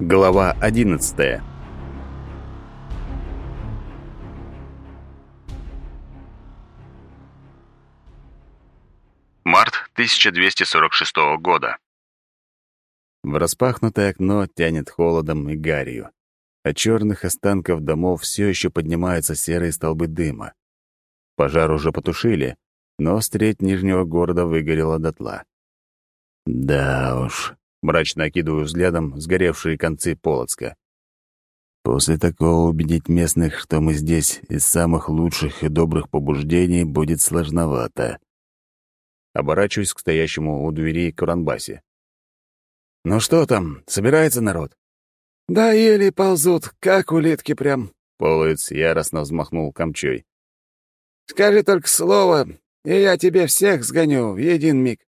Глава 11. Март 1246 года. В распахнутое окно тянет холодом и гарью. От черных останков домов все еще поднимаются серые столбы дыма. Пожар уже потушили, но стреть нижнего города выгорела дотла. Да уж, мрачно окидываю взглядом сгоревшие концы Полоцка. После такого убедить местных, что мы здесь из самых лучших и добрых побуждений, будет сложновато. Оборачиваюсь к стоящему у двери Куранбасе. «Ну что там, собирается народ?» «Да еле ползут, как улитки прям», — Полоец яростно взмахнул камчой. «Скажи только слово, и я тебе всех сгоню в един миг».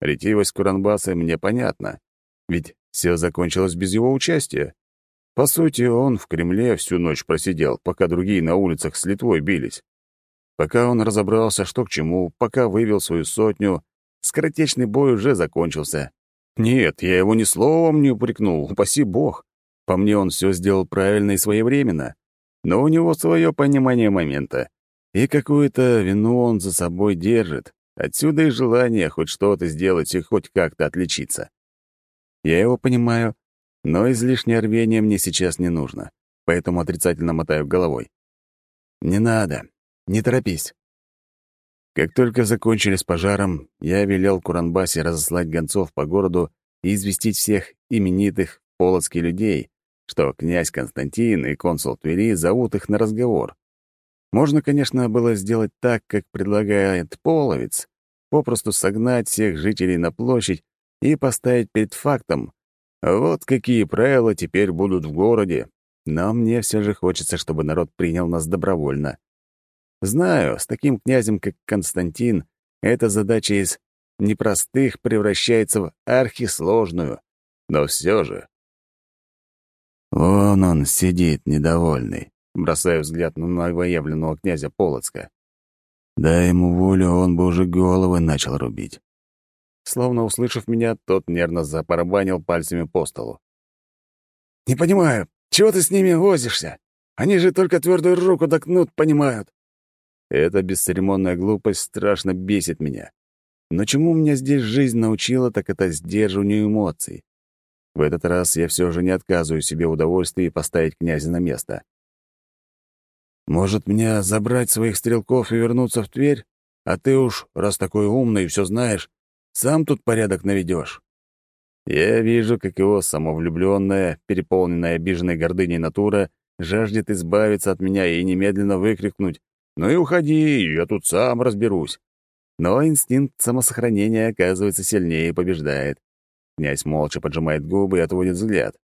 Ретивость Куранбаса мне понятна, ведь все закончилось без его участия. По сути, он в Кремле всю ночь просидел, пока другие на улицах с Литвой бились. Пока он разобрался, что к чему, пока вывел свою сотню, скоротечный бой уже закончился. Нет, я его ни словом не упрекнул, упаси бог. По мне, он все сделал правильно и своевременно. Но у него свое понимание момента. И какую-то вину он за собой держит. Отсюда и желание хоть что-то сделать и хоть как-то отличиться. Я его понимаю, но излишнее рвение мне сейчас не нужно, поэтому отрицательно мотаю головой. «Не надо. Не торопись». Как только закончили с пожаром, я велел Куранбасе разослать гонцов по городу и известить всех именитых полоцких людей, что князь Константин и консул Твери зовут их на разговор. Можно, конечно, было сделать так, как предлагает Половец, попросту согнать всех жителей на площадь и поставить перед фактом. Вот какие правила теперь будут в городе. Но мне все же хочется, чтобы народ принял нас добровольно. Знаю, с таким князем, как Константин, эта задача из непростых превращается в архисложную. Но все же... Вон он сидит, недовольный бросая взгляд на новоявленного князя Полоцка. Дай ему волю, он бы уже головы начал рубить. Словно услышав меня, тот нервно запарабанил пальцами по столу. «Не понимаю, чего ты с ними возишься? Они же только твердую руку докнут, понимают». Эта бесцеремонная глупость страшно бесит меня. Но чему меня здесь жизнь научила, так это сдерживанию эмоций. В этот раз я все же не отказываю себе удовольствии поставить князя на место. Может, мне забрать своих стрелков и вернуться в Тверь? А ты уж, раз такой умный и все знаешь, сам тут порядок наведешь. Я вижу, как его самовлюбленная, переполненная обиженной гордыней натура жаждет избавиться от меня и немедленно выкрикнуть «Ну и уходи, я тут сам разберусь». Но инстинкт самосохранения оказывается сильнее и побеждает. Князь молча поджимает губы и отводит взгляд.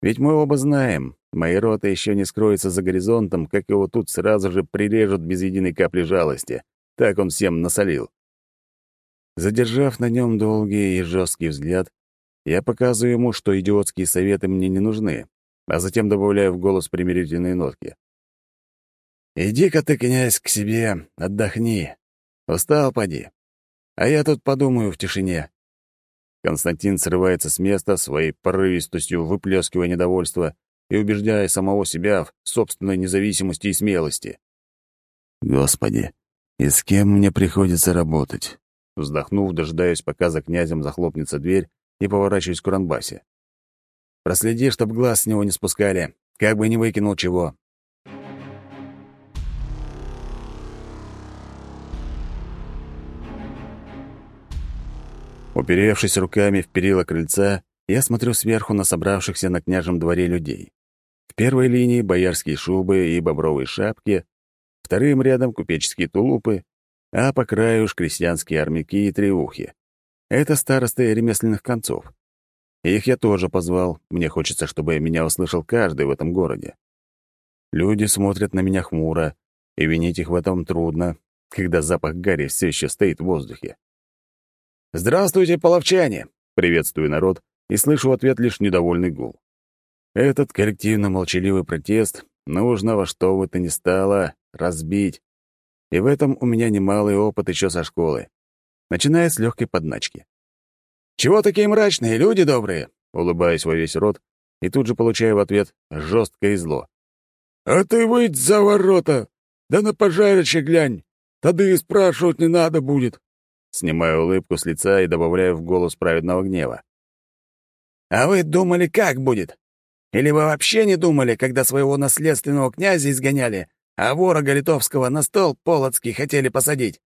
Ведь мы оба знаем, мои роты еще не скроются за горизонтом, как его тут сразу же прирежут без единой капли жалости. Так он всем насолил. Задержав на нем долгий и жесткий взгляд, я показываю ему, что идиотские советы мне не нужны, а затем добавляю в голос примирительные нотки. «Иди-ка ты, князь, к себе, отдохни. Устал, поди. А я тут подумаю в тишине. Константин срывается с места, своей порывистостью выплескивая недовольство и убеждая самого себя в собственной независимости и смелости. «Господи, и с кем мне приходится работать?» Вздохнув, дожидаюсь, пока за князем захлопнется дверь, и поворачиваюсь к Уранбасе. «Проследи, чтоб глаз с него не спускали, как бы не выкинул чего. Уперевшись руками в перила крыльца, я смотрю сверху на собравшихся на княжем дворе людей. Первой линии боярские шубы и бобровые шапки, вторым рядом купеческие тулупы, а по краю уж крестьянские армяки и треухи. Это старосты ремесленных концов. Их я тоже позвал, мне хочется, чтобы меня услышал каждый в этом городе. Люди смотрят на меня хмуро, и винить их в этом трудно, когда запах гари все еще стоит в воздухе. «Здравствуйте, половчане!» — приветствую народ и слышу в ответ лишь недовольный гул. Этот коллективно-молчаливый протест нужно во что бы то ни стало разбить. И в этом у меня немалый опыт еще со школы, начиная с легкой подначки. «Чего такие мрачные, люди добрые?» Улыбаясь во весь рот, и тут же получаю в ответ жестко и зло. «А ты выйдь за ворота! Да на пожарище глянь! Тогда и спрашивать не надо будет!» Снимаю улыбку с лица и добавляю в голос праведного гнева. «А вы думали, как будет? Или вы вообще не думали, когда своего наследственного князя изгоняли, а ворога литовского на стол полоцкий хотели посадить?»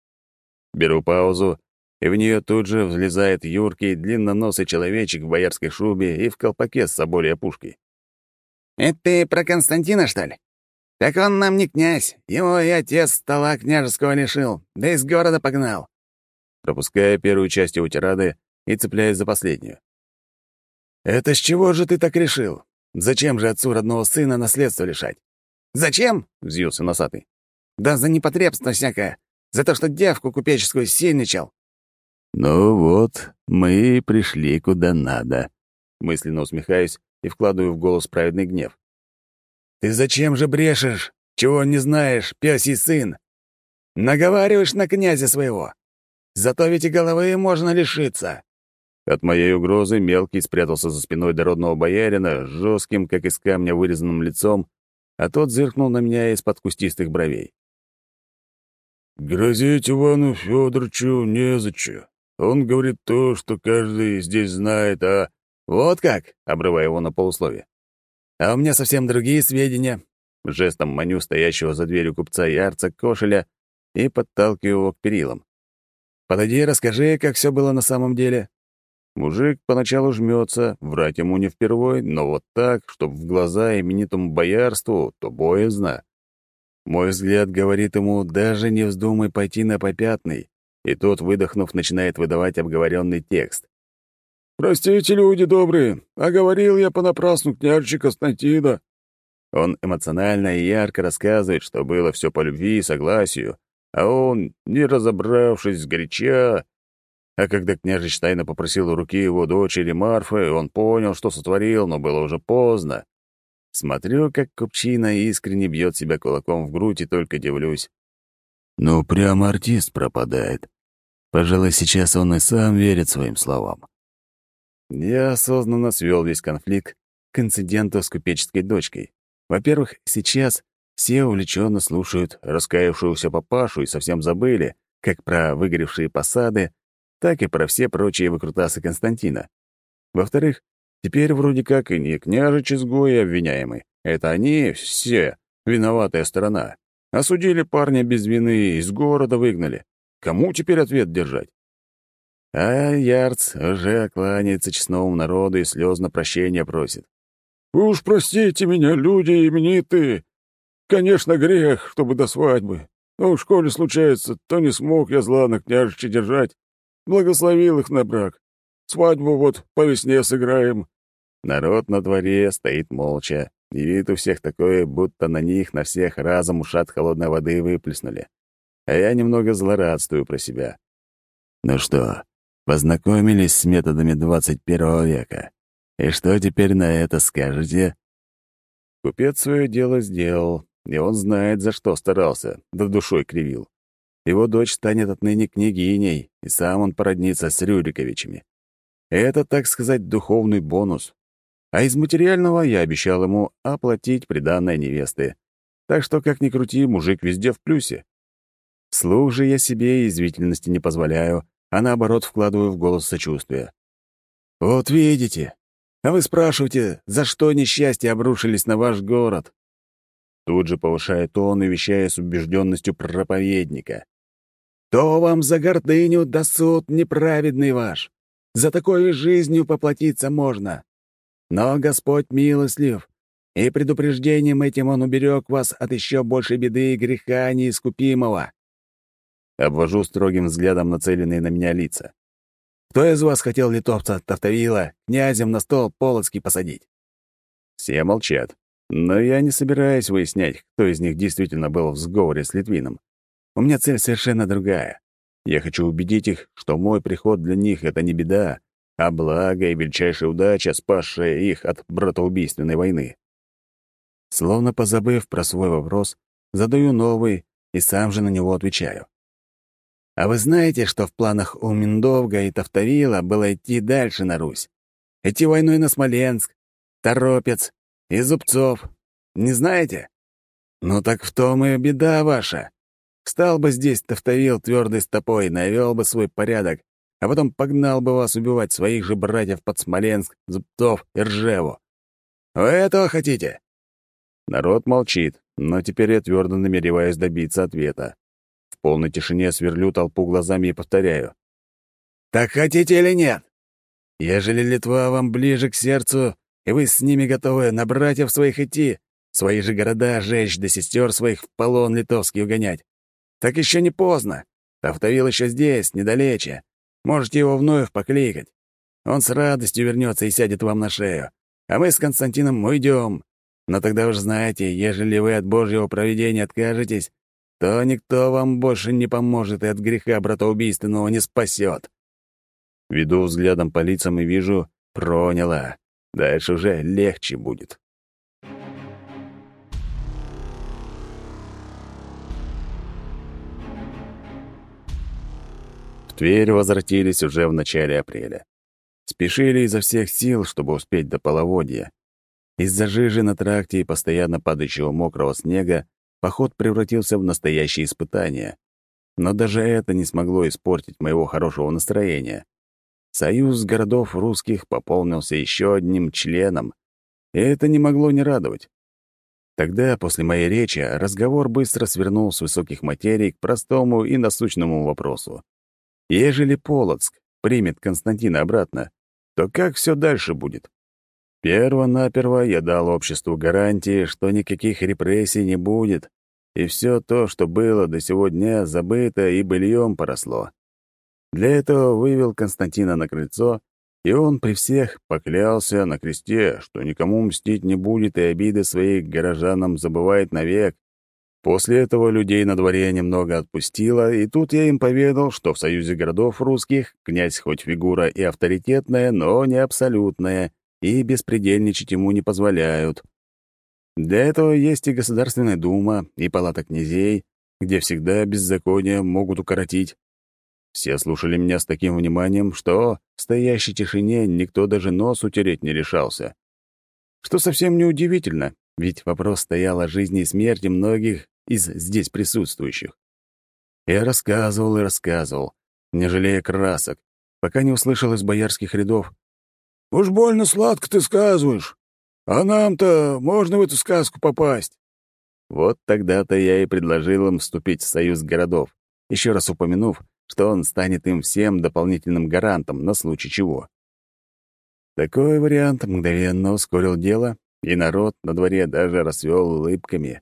Беру паузу, и в нее тут же взлезает юркий длинноносый человечек в боярской шубе и в колпаке с соболей опушкой. «Это ты про Константина, что ли? Так он нам не князь, его и отец стола княжеского лишил, да из города погнал». Пропуская первую часть его тирады и цепляясь за последнюю. «Это с чего же ты так решил? Зачем же отцу родного сына наследство лишать?» «Зачем?» — взвился носатый. «Да за непотребство всякое, за то, что девку купеческую сильничал». «Ну вот, мы пришли куда надо», — мысленно усмехаюсь и вкладываю в голос праведный гнев. «Ты зачем же брешешь? Чего не знаешь, пёсий сын? Наговариваешь на князя своего. Зато ведь и головы можно лишиться. От моей угрозы мелкий спрятался за спиной дородного боярина, жестким, как из камня, вырезанным лицом, а тот зыркнул на меня из-под кустистых бровей. «Грозить Ивану Федоровичу незачем. Он говорит то, что каждый здесь знает, а...» «Вот как!» — обрывая его на полусловие. «А у меня совсем другие сведения». Жестом маню стоящего за дверью купца Ярца кошеля и подталкиваю его к перилам. «Подойди, расскажи, как все было на самом деле». Мужик поначалу жмется, врать ему не впервой, но вот так, чтоб в глаза именитому боярству, то боязно. Мой взгляд говорит ему, даже не вздумай пойти на попятный, и тот, выдохнув, начинает выдавать обговоренный текст. «Простите, люди добрые, а говорил я понапрасну княжича Константина». Он эмоционально и ярко рассказывает, что было все по любви и согласию, а он, не разобравшись сгоряча, а когда княжич тайно попросил руки его дочери Марфы, он понял, что сотворил, но было уже поздно. Смотрю, как купчина искренне бьет себя кулаком в грудь и только дивлюсь. Ну, прямо артист пропадает. Пожалуй, сейчас он и сам верит своим словам. Я осознанно свел весь конфликт к инциденту с купеческой дочкой. Во-первых, сейчас все увлеченно слушают раскаявшегося папашу и совсем забыли, как про выгоревшие посады, так и про все прочие выкрутасы Константина. Во-вторых, теперь вроде как и не княжич изгои обвиняемый. Это они все, виноватая сторона. Осудили парня без вины, из города выгнали. Кому теперь ответ держать? А Ярц уже кланяется честному народу и слезно прощения просит. «Уж простите меня, люди именитые. Конечно, грех, чтобы до свадьбы. Но в школе случается, то не смог я зла на княжича держать. Благословил их на брак. Свадьбу вот по весне сыграем». Народ на дворе стоит молча, и вид у всех такой, будто на них на всех разом ушат холодной воды выплеснули. А я немного злорадствую про себя. Ну что, познакомились с методами 21 века. И что теперь на это скажете? Купец свое дело сделал, и он знает, за что старался, да душой кривил. Его дочь станет отныне княгиней, и сам он породнится с Рюриковичами. Это, так сказать, духовный бонус. А из материального я обещал ему оплатить приданное невесты. Так что, как ни крути, мужик везде в плюсе. Слух же я себе извительности не позволяю, а наоборот вкладываю в голос сочувствия. «Вот видите. А вы спрашиваете, за что несчастья обрушились на ваш город?» Тут же повышая тон и вещая с убежденностью проповедника. То вам за гордыню да суд неправедный ваш. За такой жизнью поплатиться можно. Но Господь милостлив, и предупреждением этим Он уберег вас от еще большей беды и греха неискупимого». Обвожу строгим взглядом нацеленные на меня лица. «Кто из вас хотел литовца Тавтовила князем на стол Полоцкий посадить?» Все молчат, но я не собираюсь выяснять, кто из них действительно был в сговоре с Литвином. У меня цель совершенно другая. Я хочу убедить их, что мой приход для них — это не беда, а благо и величайшая удача, спасшая их от братоубийственной войны. Словно позабыв про свой вопрос, задаю новый и сам же на него отвечаю. А вы знаете, что в планах у Миндовга и Тавтовила было идти дальше на Русь? Идти войной на Смоленск, Торопец и Зубцов. Не знаете? Ну так в том и беда ваша. Стал бы здесь Тавтовил твердой стопой, навел бы свой порядок, а потом погнал бы вас убивать своих же братьев под Смоленск, Зубцов и Ржеву. Вы этого хотите?» Народ молчит, но теперь я твердо намереваюсь добиться ответа. В полной тишине сверлю толпу глазами и повторяю. «Так хотите или нет? Ежели Литва вам ближе к сердцу, и вы с ними готовы на братьев своих идти, свои же города жечь, да сестер своих в полон литовский угонять, так еще не поздно. Тавтовил еще здесь, недалече. Можете его вновь покликать. Он с радостью вернется и сядет вам на шею. А мы с Константином уйдем. Но тогда уж знаете, ежели вы от Божьего провидения откажетесь, то никто вам больше не поможет и от греха братоубийственного не спасет. Веду взглядом по лицам и вижу, проняло. Дальше уже легче будет. Тверь возвратились уже в начале апреля. Спешили изо всех сил, чтобы успеть до половодья. Из-за жижи на тракте и постоянно падающего мокрого снега поход превратился в настоящее испытание. Но даже это не смогло испортить моего хорошего настроения. Союз городов русских пополнился еще одним членом, и это не могло не радовать. Тогда, после моей речи, разговор быстро свернул с высоких материй к простому и насущному вопросу. Ежели Полоцк примет Константина обратно, то как все дальше будет? Перво-наперво я дал обществу гарантии, что никаких репрессий не будет, и все то, что было до сего дня, забыто и быльем поросло. Для этого вывел Константина на крыльцо, и он при всех поклялся на кресте, что никому мстить не будет и обиды своих горожанам забывает навек, После этого людей на дворе немного отпустило, и тут я им поведал, что в Союзе городов русских князь хоть фигура и авторитетная, но не абсолютная, и беспредельничать ему не позволяют. Для этого есть и Государственная дума, и Палата князей, где всегда беззаконие могут укоротить. Все слушали меня с таким вниманием, что в стоящей тишине никто даже нос утереть не решался. Что совсем неудивительно, ведь вопрос стоял о жизни и смерти многих из здесь присутствующих. Я рассказывал и рассказывал, не жалея красок, пока не услышал из боярских рядов. «Уж больно сладко ты сказываешь, а нам-то можно в эту сказку попасть». Вот тогда-то я и предложил им вступить в союз городов, еще раз упомянув, что он станет им всем дополнительным гарантом на случай чего. Такой вариант мгновенно ускорил дело, и народ на дворе даже расцвел улыбками.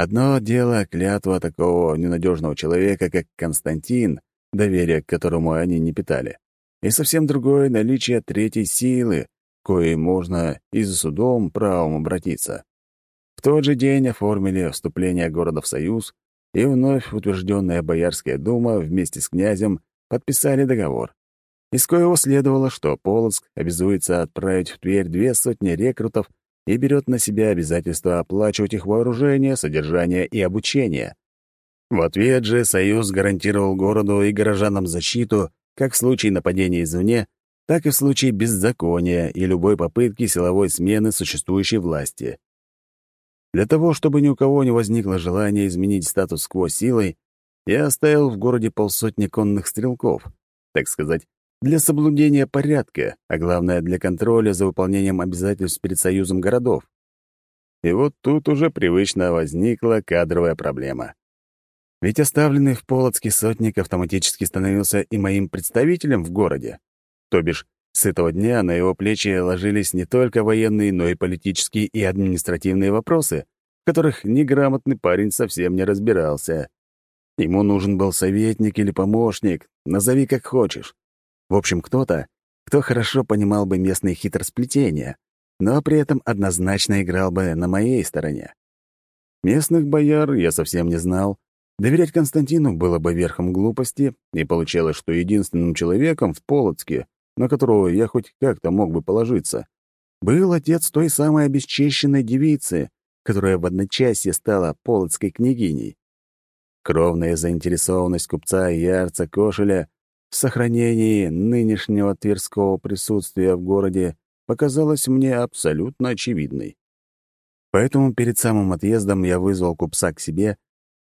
Одно дело — клятва такого ненадежного человека, как Константин, доверие к которому они не питали, и совсем другое — наличие третьей силы, коей можно и за судом правом обратиться. В тот же день оформили вступление города в союз, и вновь утвержденная Боярская дума вместе с князем подписали договор из коего следовало, что Полоцк обязуется отправить в Тверь две сотни рекрутов и берет на себя обязательство оплачивать их вооружение, содержание и обучение. В ответ же Союз гарантировал городу и горожанам защиту как в случае нападения извне, так и в случае беззакония и любой попытки силовой смены существующей власти. Для того, чтобы ни у кого не возникло желания изменить статус-кво силой, я оставил в городе полсотни конных стрелков, так сказать, для соблюдения порядка, а главное, для контроля за выполнением обязательств перед союзом городов. И вот тут уже привычно возникла кадровая проблема. Ведь оставленный в Полоцке сотник автоматически становился и моим представителем в городе. То бишь, с этого дня на его плечи ложились не только военные, но и политические и административные вопросы, в которых неграмотный парень совсем не разбирался. Ему нужен был советник или помощник, назови как хочешь. В общем, кто-то, кто хорошо понимал бы местные хитросплетения, но при этом однозначно играл бы на моей стороне. Местных бояр я совсем не знал. Доверять Константину было бы верхом глупости, и получалось, что единственным человеком в Полоцке, на которого я хоть как-то мог бы положиться, был отец той самой обесчещенной девицы, которая в одночасье стала полоцкой княгиней. Кровная заинтересованность купца Ярца Кошеля в сохранении нынешнего тверского присутствия в городе показалась мне абсолютно очевидной. Поэтому перед самым отъездом я вызвал купца к себе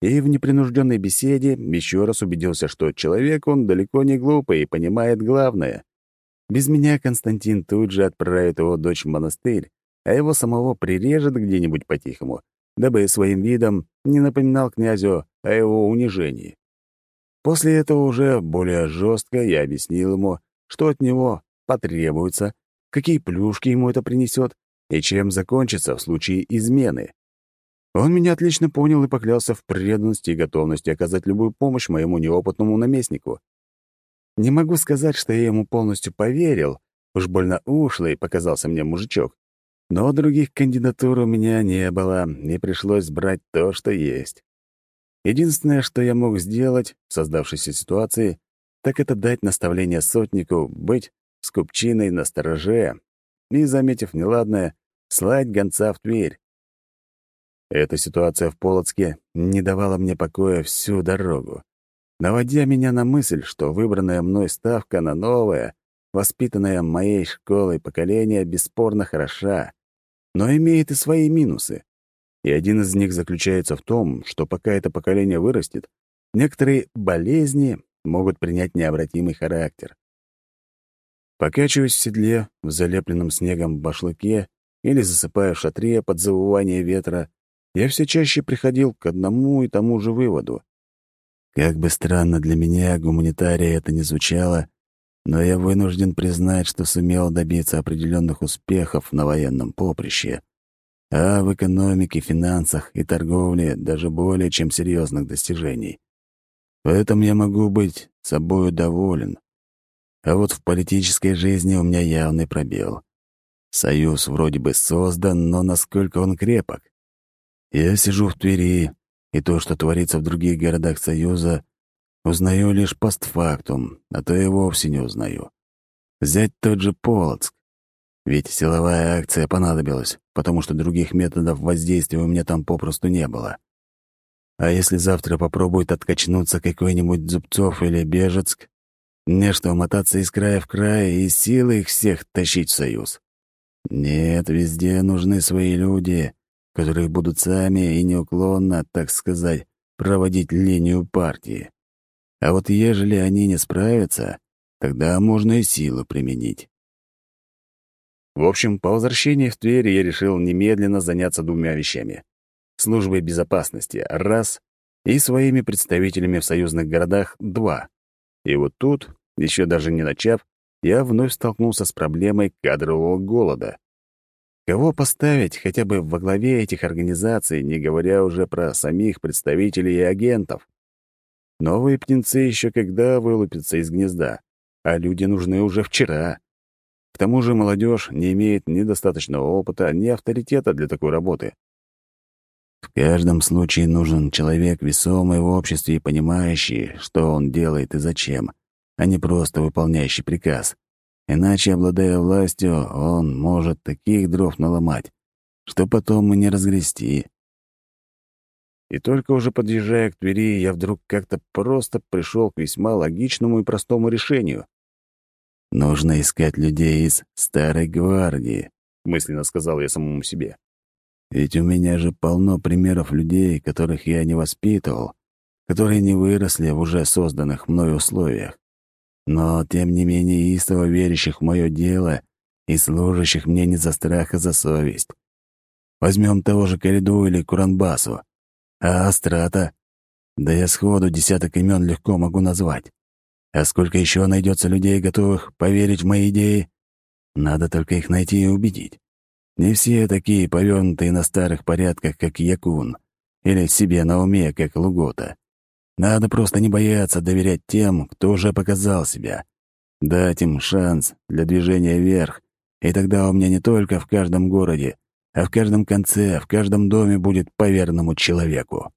и в непринужденной беседе еще раз убедился, что человек он далеко не глупый и понимает главное. Без меня Константин тут же отправит его дочь в монастырь, а его самого прирежет где-нибудь по-тихому, дабы своим видом не напоминал князю о его унижении. После этого уже более жестко я объяснил ему, что от него потребуется, какие плюшки ему это принесет и чем закончится в случае измены. Он меня отлично понял и поклялся в преданности и готовности оказать любую помощь моему неопытному наместнику. Не могу сказать, что я ему полностью поверил, уж больно ушлый показался мне мужичок. Но других кандидатур у меня не было, и пришлось брать то, что есть. Единственное, что я мог сделать в создавшейся ситуации, так это дать наставление сотнику быть с купчиной на стороже и, заметив неладное, слать гонца в Тверь. Эта ситуация в Полоцке не давала мне покоя всю дорогу, наводя меня на мысль, что выбранная мной ставка на новое, воспитанное моей школой поколение бесспорно хороша, но имеет и свои минусы. И один из них заключается в том, что пока это поколение вырастет, некоторые болезни могут принять необратимый характер. Покачиваясь в седле, в залепленном снегом башлыке или засыпая в шатре под завывание ветра, я все чаще приходил к одному и тому же выводу. Как бы странно для меня гуманитария это ни звучало, но я вынужден признать, что сумел добиться определенных успехов на военном поприще, а в экономике, финансах и торговле даже более чем серьезных достижений. В этом я могу быть собою доволен. А вот в политической жизни у меня явный пробел. Союз вроде бы создан, но насколько он крепок? Я сижу в Твери, и то, что творится в других городах Союза, Узнаю лишь постфактум, а то и вовсе не узнаю. Взять тот же Полоцк. Ведь силовая акция понадобилась, потому что других методов воздействия у меня там попросту не было. А если завтра попробует откачнуться какой-нибудь Зубцов или Бежецк, мне что, мотаться из края в край и силы их всех тащить в союз? Нет, везде нужны свои люди, которые будут сами и неуклонно, так сказать, проводить линию партии. А вот ежели они не справятся, тогда можно и силу применить. В общем, по возвращении в Тверь я решил немедленно заняться двумя вещами. Службой безопасности — раз, и своими представителями в союзных городах — два. И вот тут, еще даже не начав, я вновь столкнулся с проблемой кадрового голода. Кого поставить хотя бы во главе этих организаций, не говоря уже про самих представителей и агентов? Новые птенцы еще когда вылупятся из гнезда, а люди нужны уже вчера. К тому же молодежь не имеет ни достаточного опыта, ни авторитета для такой работы. В каждом случае нужен человек, весомый в обществе и понимающий, что он делает и зачем, а не просто выполняющий приказ. Иначе, обладая властью, он может таких дров наломать, что потом и не разгрести. И только уже подъезжая к Твери, я вдруг как-то просто пришел к весьма логичному и простому решению. «Нужно искать людей из старой гвардии», — мысленно сказал я самому себе. «Ведь у меня же полно примеров людей, которых я не воспитывал, которые не выросли в уже созданных мной условиях, но, тем не менее, истово верящих в мое дело и служащих мне не за страх, а за совесть. Возьмем того же Кориду или Куранбасу. А Астрата? Да я сходу десяток имен легко могу назвать. А сколько еще найдется людей, готовых поверить в мои идеи? Надо только их найти и убедить. Не все такие повернутые на старых порядках, как Якун, или себе на уме, как Лугота. Надо просто не бояться доверять тем, кто уже показал себя. Дать им шанс для движения вверх, и тогда у меня не только в каждом городе, а в каждом конце, в каждом доме будет по человеку.